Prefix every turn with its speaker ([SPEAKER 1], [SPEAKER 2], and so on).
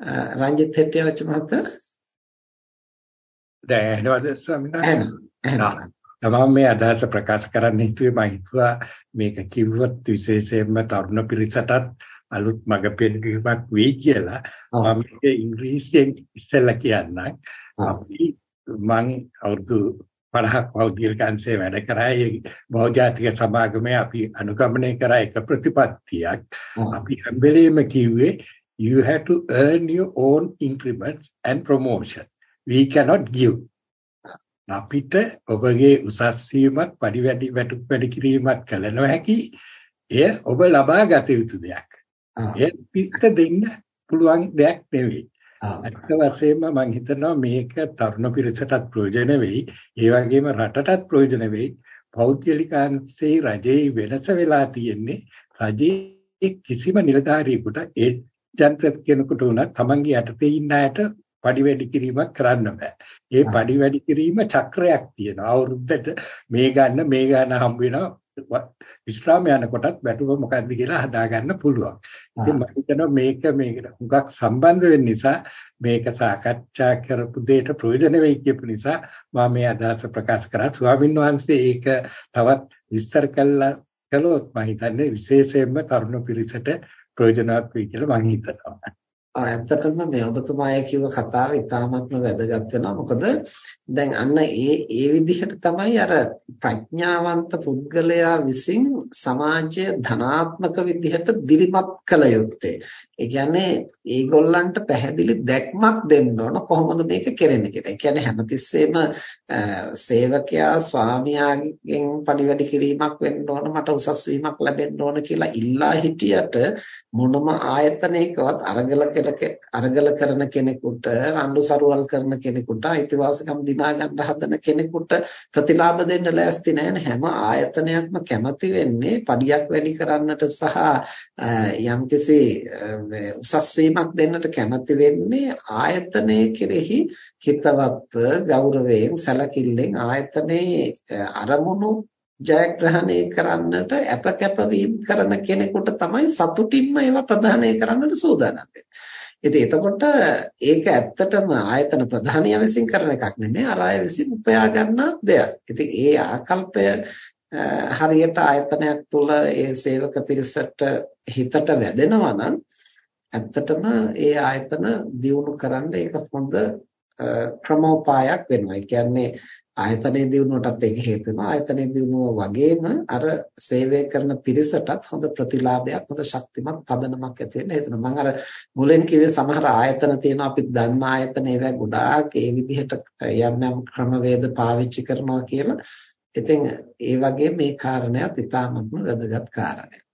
[SPEAKER 1] රංජිත් හෙට්ටිආරච්චි මහත්තයා?
[SPEAKER 2] දැන් ඇහෙනවද ස්වාමීන්? තමම මේ අදහස ප්‍රකාශ කරන්න හිතුවේ මම හිතුවා මේක කිව්වොත් විශේෂයෙන්ම තරුණ පිරිසටත් අලුත් මඟ පෙන්වීමක් වෙයි කියලා. මම ඉංග්‍රීසියෙන් ඉස්සෙල්ලා කියන්නම්. අපි මම අවුරුදු 50ක් පෞද්ගලික අංශයේ වැඩ කරා. ඒ බෞද්ධාතික සමාගමේ අපි අනුගමනය කරා එක ප්‍රතිපත්තියක්. අපි හැම වෙලෙම කිව්වේ you have to earn your own increments and promotion. We cannot give. අපිට ඔබගේ උසස් වීමක් පරිවැඩි වැටුප් වැඩි කිරීමක් කළ නොහැකි එය ඔබ ලබා ගත යුතු දෙයක්. ඒ පිට දෙන්න පුළුවන් දෙයක් නෙවෙයි. අත්ත වශයෙන්ම මම හිතනවා මේක තරුණ පිරිසටත් ප්‍රයෝජන වෙයි. ඒ වගේම රටටත් ප්‍රයෝජන වෙයි. පෞද්ගලිකාංශේ රජේ වෙනස වෙලා තියෙන්නේ රජේ කිසිම නිලධාරියෙකුට ඒ ජනත කෙනෙකුට උනත් තමන්ගේ යටතේ ඉන්න අයට පඩි වැඩි කිරීමක් කරන්න බෑ. ඒ පඩි වැඩි කිරීම චක්‍රයක් තියෙනවා. අවුරුද්දට මේ ගන්න මේ ගන්න හම්බ වෙනවා. විශ්‍රාම යනකොටත් වැටුව මොකද්ද කියලා හදාගන්න පුළුවන්. ඉතින් මම හිතනවා මේක මේකට හුඟක් සම්බන්ධ වෙන්න නිසා මේක සාකච්ඡා කරපු දෙයට ප්‍රයෝජන වෙයි කියපු නිසා මම මේ අදහස ප්‍රකාශ කරා. ස්වාමීන් වහන්සේ ඒක තවත් විස්තර කළා කළොත් මම හිතන්නේ විශේෂයෙන්ම තරුණ පිරිසට ප්‍රයෝජනවත් වෙයි කියලා මම හිතනවා.
[SPEAKER 1] ඇත්තටම මේ ඔබතුමාය කිව්ව කතාව ඉතාමත්ම වැදගත් වෙනවා. මොකද දැන් අන්න ඒ ඒ විදිහට තමයි අර ප්‍රඥාවන්ත පුද්ගලයා විසින් සමාජය ධනාත්මක විදිහට දිරිමත් කළ යුත්තේ. ඒ කියන්නේ ඒගොල්ලන්ට පැහැදිලි දැක්මක් දෙන්න ඕන කොහොමද මේක කෙරෙන්නේ කියලා. ඒ කියන්නේ හැමතිස්සෙම සේවකයා ස්වාමියාගෙන් පරිවැඩි කිරීමක් වෙන්න ඕන මට උසස් වීමක් ලැබෙන්න ඕන කියලා ඉල්ලා හිටියට මොනම ආයතනයකවත් අරගල අරගල කරන කෙනෙකුට රණ්ඩු සරුවල් කරන කෙනෙකුට අයිතිවාසිකම් දිනා ගන්න හදන කෙනෙකුට ප්‍රතිලාභ දෙන්න ලෑස්ති නැහැ හැම ආයතනයක්ම කැමති වෙන්නේ පඩියක් වැඩි කරන්නට සහ යම්කිසි උසස් වීමක් දෙන්නට කැමති වෙන්නේ ආයතනයේ කෙරෙහි හිතවත්ව ගෞරවයෙන් සැලකිල්ලෙන් ආයතනයේ අරමුණු ජයග්‍රහණය කරන්නට අපකැපවීම කරන කෙනෙකුට තමයි සතුටින්ම ඒවා ප්‍රදානය කරන්නට සූදානම් වෙන්නේ. ඉතින් එතකොට ඒක ඇත්තටම ආයතන ප්‍රධානිය විසින් කරන එකක් නෙමෙයි අර අය විසින් උපයා ගන්නා දෙයක්. ඉතින් ඒ ආකල්පය හරියට ආයතනයක් තුළ ඒ සේවක පිරිසට හිතට වැදෙනවා නම් ඇත්තටම ඒ ආයතන දියුණු කරන්න ඒක හොඳ ක්‍රමෝපායක් වෙනවා. ඒ කියන්නේ ආයතනයේ දියුණුවටත් ඒක හේතු වෙනවා. ආයතනයේ දියුණුව වගේම අර සේවය කරන පිරිසටත් හොඳ ප්‍රතිලාභයක්, හොඳ ශක්තිමත් පදනමක් ඇති වෙන්න හේතුන. මම අර මුලින් කිව්වේ සමහර ආයතන තියෙනවා අපි දන්න ආයතන ඒවා ගොඩාක් ඒ විදිහට යම් යම් ක්‍රමවේද පාවිච්චි කරනවා කියලා. ඉතින් ඒ වගේ මේ කාරණයක් ඉතාමත්ම වැදගත් කාරණයක්.